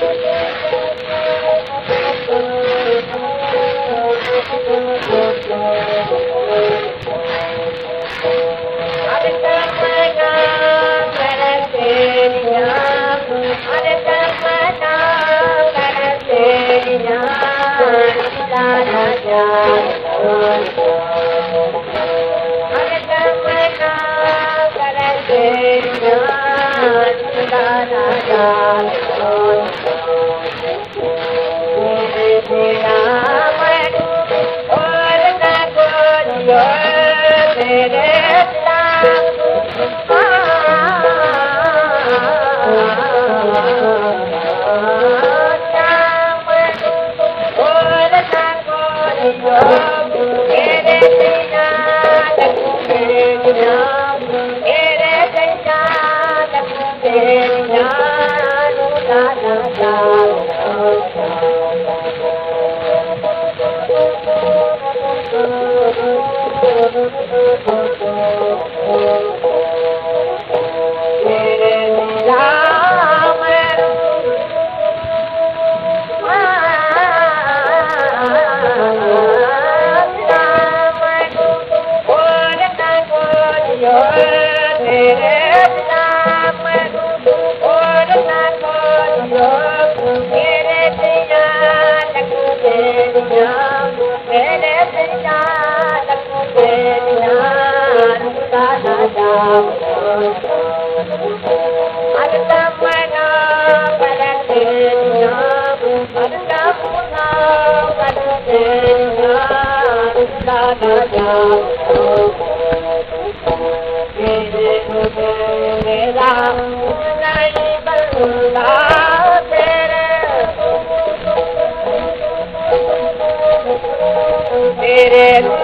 Thank you. Yeah. Yeah. तेरे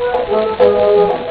Música